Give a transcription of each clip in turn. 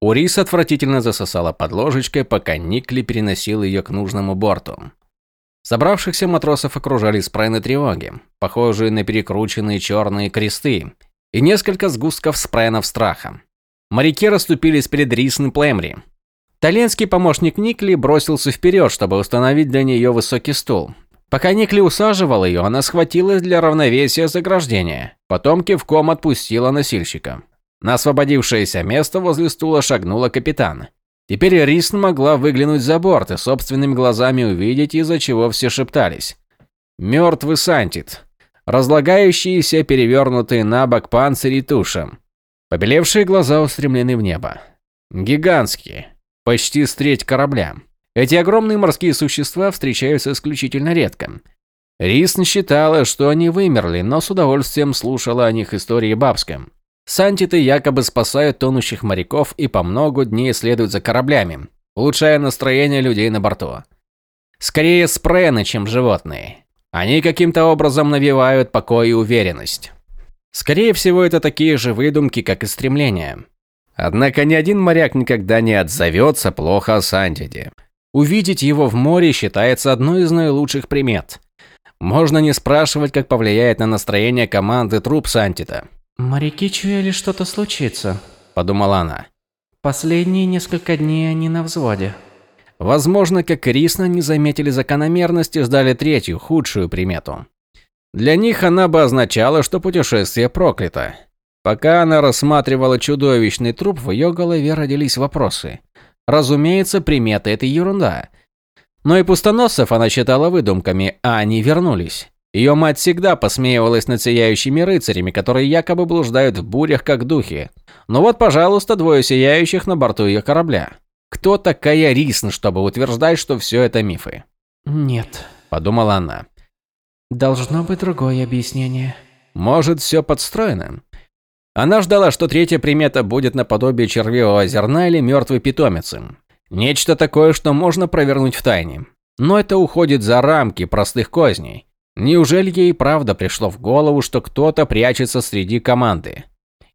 Урис отвратительно засосала под ложечкой, пока Никли переносил ее к нужному борту. Собравшихся матросов окружали спрены тревоги, похожие на перекрученные черные кресты, и несколько сгустков спренов страха. Моряки расступились перед Рисн Племри. Таленский помощник Никли бросился вперед, чтобы установить для нее высокий стул. Пока Никли усаживал ее, она схватилась для равновесия заграждения, потом кивком отпустила носильщика. На освободившееся место возле стула шагнула капитан. Теперь Рисн могла выглянуть за борт и собственными глазами увидеть, из-за чего все шептались. Мертвый Сантит. Разлагающиеся, перевернутые на бок панцири туша. Побелевшие глаза устремлены в небо. Гигантские. Почти с треть корабля. Эти огромные морские существа встречаются исключительно редко. Рисн считала, что они вымерли, но с удовольствием слушала о них истории бабском. Сантиты якобы спасают тонущих моряков и по много дней следуют за кораблями, улучшая настроение людей на борту. Скорее спрены, чем животные. Они каким-то образом навевают покой и уверенность. Скорее всего, это такие же выдумки, как и стремления. Однако ни один моряк никогда не отзовется плохо о Сантиде. Увидеть его в море считается одной из наилучших примет. Можно не спрашивать, как повлияет на настроение команды труп Сантита. «Моряки чуяли, что-то случится», – подумала она. «Последние несколько дней они на взводе». Возможно, как Рисна не заметили закономерности, сдали третью, худшую примету. Для них она бы означала, что путешествие проклято. Пока она рассматривала чудовищный труп, в ее голове родились вопросы. Разумеется, приметы – это ерунда. Но и пустоносцев она считала выдумками, а они вернулись. Ее мать всегда посмеивалась над сияющими рыцарями, которые якобы блуждают в бурях как духи. Но вот, пожалуйста, двое сияющих на борту ее корабля. Кто такая Рисн, чтобы утверждать, что все это мифы? «Нет», – подумала она. «Должно быть другое объяснение». Может, все подстроено? Она ждала, что третья примета будет наподобие червивого зерна или мертвой питомицы. Нечто такое, что можно провернуть в тайне. Но это уходит за рамки простых козней. Неужели ей правда пришло в голову, что кто-то прячется среди команды?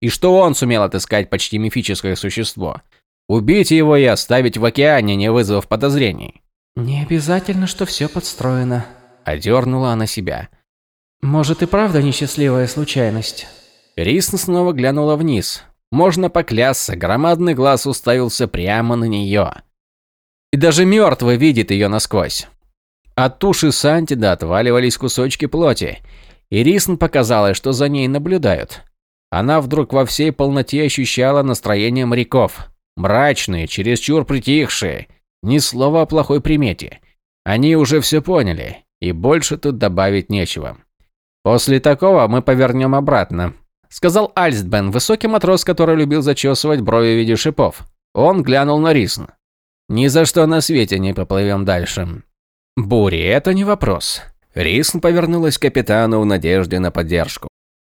И что он сумел отыскать почти мифическое существо? Убить его и оставить в океане, не вызвав подозрений? «Не обязательно, что все подстроено», – одернула она себя. «Может и правда несчастливая случайность?» Рисн снова глянула вниз. Можно поклясться, громадный глаз уставился прямо на нее. И даже мертвый видит ее насквозь. От туши Сантида отваливались кусочки плоти, и Рисн показалось, что за ней наблюдают. Она вдруг во всей полноте ощущала настроение моряков. Мрачные, чересчур притихшие. Ни слова о плохой примете. Они уже все поняли, и больше тут добавить нечего. «После такого мы повернем обратно», – сказал Альстбен, высокий матрос, который любил зачесывать брови в виде шипов. Он глянул на Рисн. «Ни за что на свете не поплывем дальше. Бури, это не вопрос. Рисн повернулась к капитану в надежде на поддержку.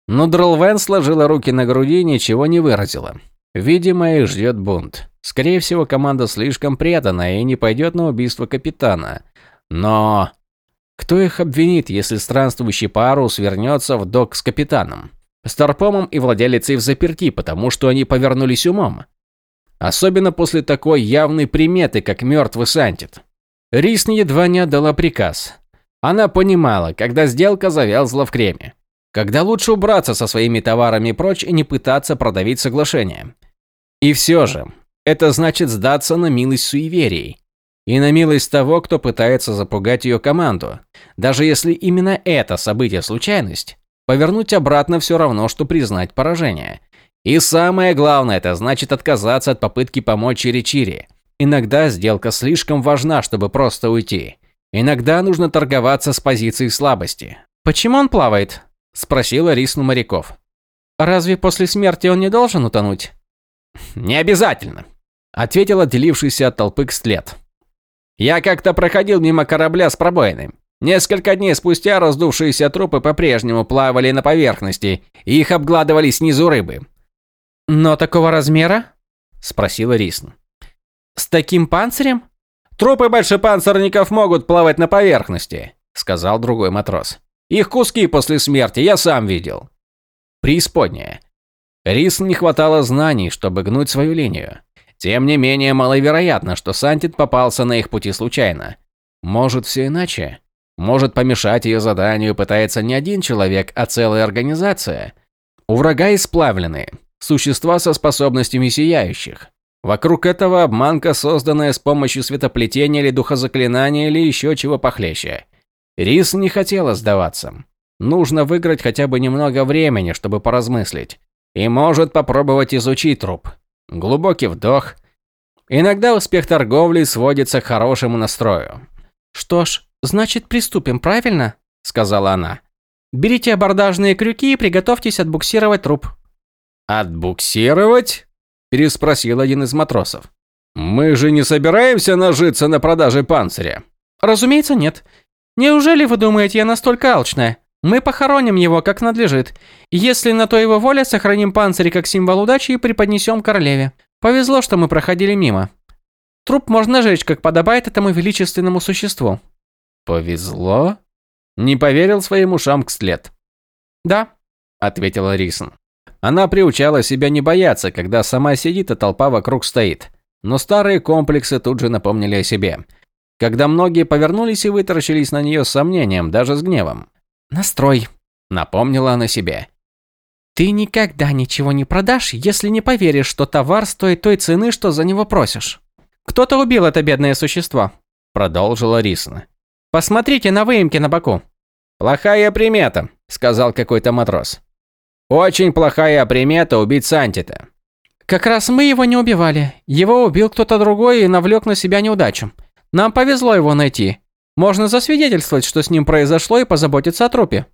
Но Дролвен сложила руки на груди и ничего не выразила. Видимо, их ждет бунт. Скорее всего, команда слишком предана и не пойдет на убийство капитана. Но... Кто их обвинит, если странствующий парус вернется в док с капитаном? Старпомом и владелицей в заперти, потому что они повернулись умом. Особенно после такой явной приметы, как мертвый Сантит. Рисн едва не отдала приказ. Она понимала, когда сделка завязла в креме. Когда лучше убраться со своими товарами прочь и не пытаться продавить соглашение. И все же, это значит сдаться на милость суеверий. И на милость того, кто пытается запугать ее команду. Даже если именно это событие случайность, повернуть обратно все равно, что признать поражение. И самое главное, это значит отказаться от попытки помочь Чири-Чири. Иногда сделка слишком важна, чтобы просто уйти. Иногда нужно торговаться с позиции слабости. «Почему он плавает?» – спросила Рисну моряков. «Разве после смерти он не должен утонуть?» «Не обязательно», – ответил отделившийся от толпы Кстлет. «Я как-то проходил мимо корабля с пробоиной. Несколько дней спустя раздувшиеся трупы по-прежнему плавали на поверхности, и их обгладывали снизу рыбы». «Но такого размера?» – спросила Рисн. С таким панцирем? Трупы большепанцирников могут плавать на поверхности, сказал другой матрос. Их куски после смерти я сам видел. Преисподняя. Рис не хватало знаний, чтобы гнуть свою линию. Тем не менее, маловероятно, что Сантит попался на их пути случайно. Может, все иначе? Может, помешать ее заданию пытается не один человек, а целая организация? У врага исплавленные, существа со способностями сияющих. Вокруг этого обманка, созданная с помощью светоплетения или духозаклинания или еще чего похлеще. Рис не хотела сдаваться. Нужно выиграть хотя бы немного времени, чтобы поразмыслить. И может попробовать изучить труп. Глубокий вдох. Иногда успех торговли сводится к хорошему настрою. «Что ж, значит приступим, правильно?» – сказала она. «Берите абордажные крюки и приготовьтесь отбуксировать труп». «Отбуксировать?» – переспросил один из матросов. «Мы же не собираемся нажиться на продаже панциря». «Разумеется, нет. Неужели вы думаете, я настолько алчная? Мы похороним его, как надлежит. Если на то его воля, сохраним панцирь как символ удачи и преподнесем королеве. Повезло, что мы проходили мимо. Труп можно жечь, как подобает этому величественному существу». «Повезло?» Не поверил своим ушам Кстлет. «Да», – ответила Рисон. Она приучала себя не бояться, когда сама сидит, а толпа вокруг стоит. Но старые комплексы тут же напомнили о себе. Когда многие повернулись и вытаращились на нее с сомнением, даже с гневом. «Настрой», – напомнила она себе. «Ты никогда ничего не продашь, если не поверишь, что товар стоит той цены, что за него просишь. Кто-то убил это бедное существо», – продолжила Рисна. «Посмотрите на выемки на боку». «Плохая примета», – сказал какой-то матрос. «Очень плохая примета убить Сантита». «Как раз мы его не убивали. Его убил кто-то другой и навлек на себя неудачу. Нам повезло его найти. Можно засвидетельствовать, что с ним произошло, и позаботиться о трупе».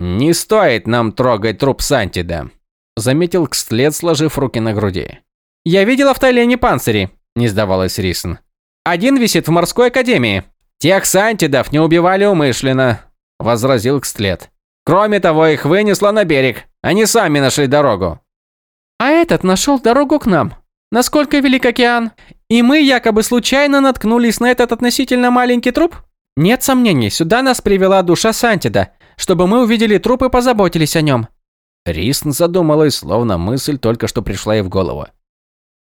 «Не стоит нам трогать труп Сантида», – заметил Кстлет, сложив руки на груди. «Я видела в Тайлене панцири», – не сдавалась Рисон. «Один висит в морской академии». «Тех Сантидов не убивали умышленно», – возразил Кстлет. «Кроме того, их вынесло на берег. Они сами нашли дорогу». «А этот нашел дорогу к нам. Насколько велик океан? И мы якобы случайно наткнулись на этот относительно маленький труп?» Нет сомнений, сюда нас привела душа Сантида, чтобы мы увидели труп и позаботились о нем. Рисн задумалась, словно мысль только что пришла ей в голову.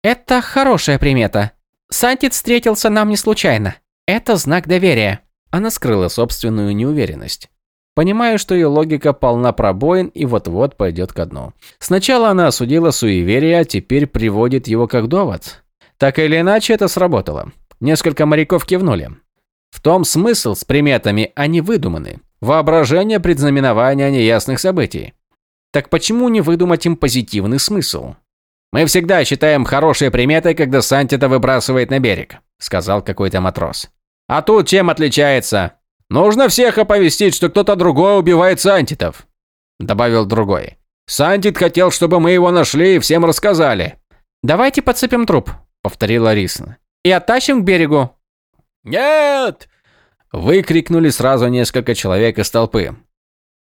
Это хорошая примета. Сантид встретился нам не случайно. Это знак доверия. Она скрыла собственную неуверенность. Понимаю, что ее логика полна пробоин и вот-вот пойдет ко дну. Сначала она осудила суеверие, а теперь приводит его как довод. Так или иначе, это сработало. Несколько моряков кивнули. В том смысл с приметами, они выдуманы. Воображение предзнаменования неясных событий. Так почему не выдумать им позитивный смысл? Мы всегда считаем хорошей приметой, когда Сантита выбрасывает на берег, сказал какой-то матрос. А тут чем отличается? Нужно всех оповестить, что кто-то другой убивает Сантитов, добавил другой. Сантит хотел, чтобы мы его нашли и всем рассказали. Давайте подцепим труп, повторила Рисна. И оттащим к берегу. «Нет!» – выкрикнули сразу несколько человек из толпы.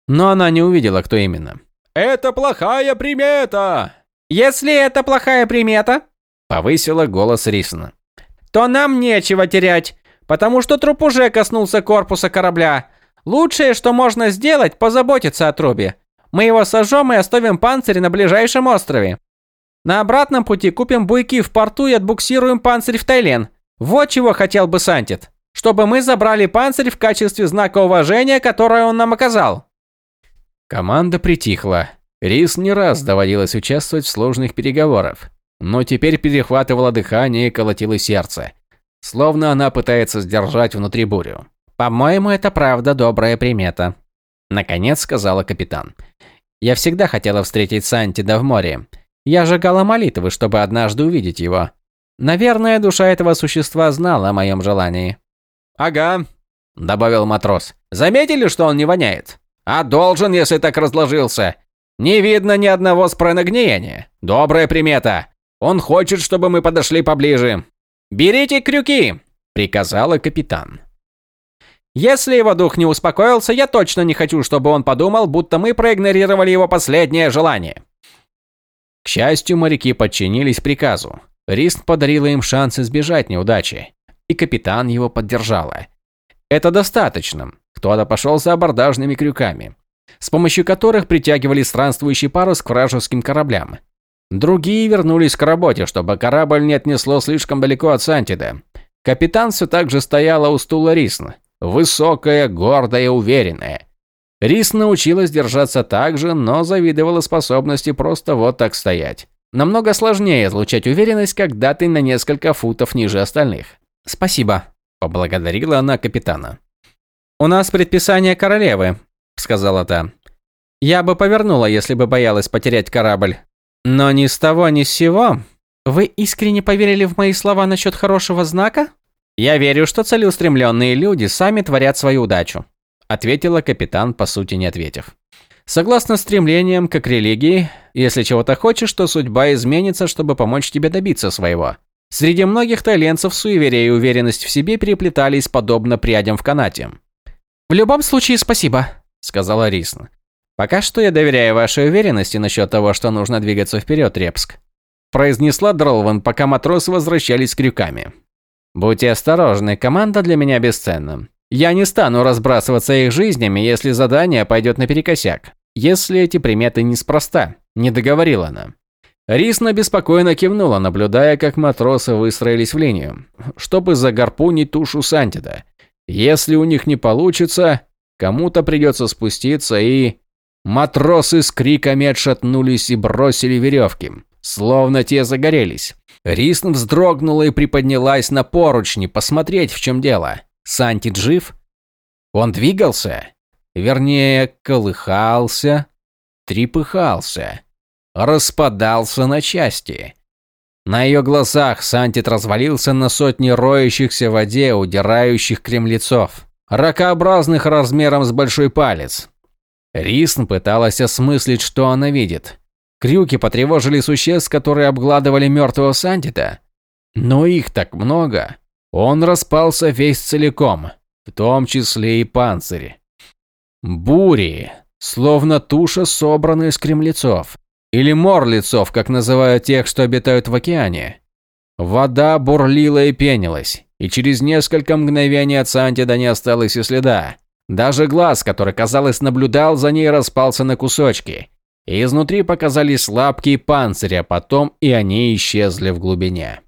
Но она не увидела, кто именно. «Это плохая примета!» «Если это плохая примета», – повысила голос Рисна, – «то нам нечего терять, потому что труп уже коснулся корпуса корабля. Лучшее, что можно сделать, позаботиться о трубе. Мы его сожжем и оставим панцирь на ближайшем острове. На обратном пути купим буйки в порту и отбуксируем панцирь в Тайлен. Вот чего хотел бы Сантит. Чтобы мы забрали панцирь в качестве знака уважения, которое он нам оказал. Команда притихла. Рис не раз доводилось участвовать в сложных переговорах, но теперь перехватывало дыхание и колотило сердце. Словно она пытается сдержать внутри бурю. «По-моему, это правда добрая примета», – наконец сказала капитан. «Я всегда хотела встретить Сантида в море. Я сжигала молитвы, чтобы однажды увидеть его. Наверное, душа этого существа знала о моем желании. «Ага», – добавил матрос. «Заметили, что он не воняет? А должен, если так разложился. Не видно ни одного спрена гниения. Добрая примета. Он хочет, чтобы мы подошли поближе. Берите крюки!» – приказала капитан. Если его дух не успокоился, я точно не хочу, чтобы он подумал, будто мы проигнорировали его последнее желание. К счастью, моряки подчинились приказу. Рист подарила им шанс избежать неудачи, и капитан его поддержала. Это достаточно. Кто-то пошел за абордажными крюками, с помощью которых притягивали странствующий парус к вражеским кораблям. Другие вернулись к работе, чтобы корабль не отнесло слишком далеко от Сантида. Капитан все так же стояла у стула Рисн, высокая, гордая, уверенная. Рис научилась держаться так же, но завидовала способности просто вот так стоять. Намного сложнее излучать уверенность, когда ты на несколько футов ниже остальных. «Спасибо», – поблагодарила она капитана. «У нас предписание королевы», – сказала та. «Я бы повернула, если бы боялась потерять корабль. Но ни с того, ни с сего. Вы искренне поверили в мои слова насчет хорошего знака? Я верю, что целеустремленные люди сами творят свою удачу», – ответила капитан, по сути не ответив. Согласно стремлениям, как религии, если чего-то хочешь, то судьба изменится, чтобы помочь тебе добиться своего. Среди многих таленцев суеверие и уверенность в себе переплетались подобно прядям в канате. «В любом случае, спасибо», – сказала Рисна. «Пока что я доверяю вашей уверенности насчет того, что нужно двигаться вперед, Репск», – произнесла Дролван, пока матросы возвращались с крюками. «Будьте осторожны, команда для меня бесценна. Я не стану разбрасываться их жизнями, если задание пойдет наперекосяк. Если эти приметы неспроста», – не договорила она. Рисна беспокойно кивнула, наблюдая, как матросы выстроились в линию, чтобы загарпунить тушу Сантида. Если у них не получится, кому-то придется спуститься и... Матросы с криками отшатнулись и бросили веревки, словно те загорелись. Рисн вздрогнула и приподнялась на поручни, посмотреть, в чем дело. Сантид жив? Он двигался? Вернее, колыхался, трепыхался, распадался на части. На ее глазах Сантит развалился на сотни роющихся в воде, удирающих кремлецов, ракообразных размером с большой палец. Рисн пыталась осмыслить, что она видит. Крюки потревожили существ, которые обгладывали мертвого Сантита. Но их так много. Он распался весь целиком, в том числе и панцири. Бури, словно туша, собранная из кремлецов. Или морлицов, как называют тех, что обитают в океане. Вода бурлила и пенилась, и через несколько мгновений от Сантида не осталось и следа. Даже глаз, который, казалось, наблюдал за ней, распался на кусочки. И изнутри показались лапки и панцири, а потом и они исчезли в глубине.